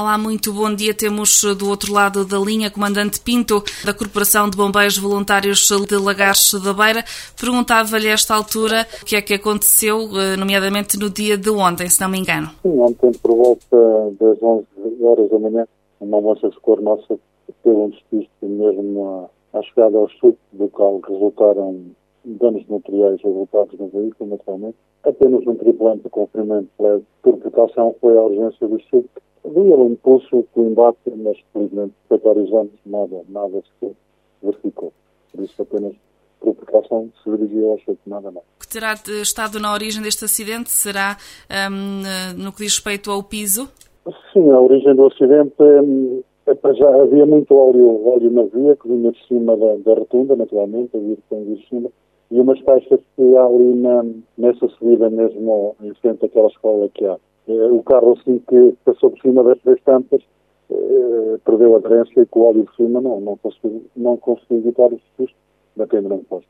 Olá, muito bom dia. Temos eh, do outro lado da linha Comandante Pinto, da Corporação de Bombeiros Voluntários de Lagares da Beira. Perguntava-lhe a esta altura o que é que aconteceu, eh, nomeadamente no dia de ontem, se não me engano. Sim, ontem, por volta das 11 horas da manhã, uma moça de cor nossa teve um despiste mesmo à, chegada ao sul, do qual resultaram danos materiais resultados no veículo, naturalmente. Apenas um tripulante com ferimento leve por precaução foi à urgência do sul Havia um impulso do embate, mas felizmente, vários anos, nada, nada se verificou. Por isso, apenas por precaução, se dirigiu ao chute, nada mais. O que terá estado na origem deste acidente será um, no que diz respeito ao piso? Sim, a origem do acidente hum, é, já havia muito óleo, óleo na via que vinha de cima da, da rotunda, naturalmente, havia que vir de cima, e umas faixas que há ali na, nessa subida mesmo em frente àquela escola que há. Eh, o carro, assim que passou por cima das três tampas, eh, perdeu a aderência e com o óleo de cima não, não conseguiu, não evitar o susto, batendo no posto.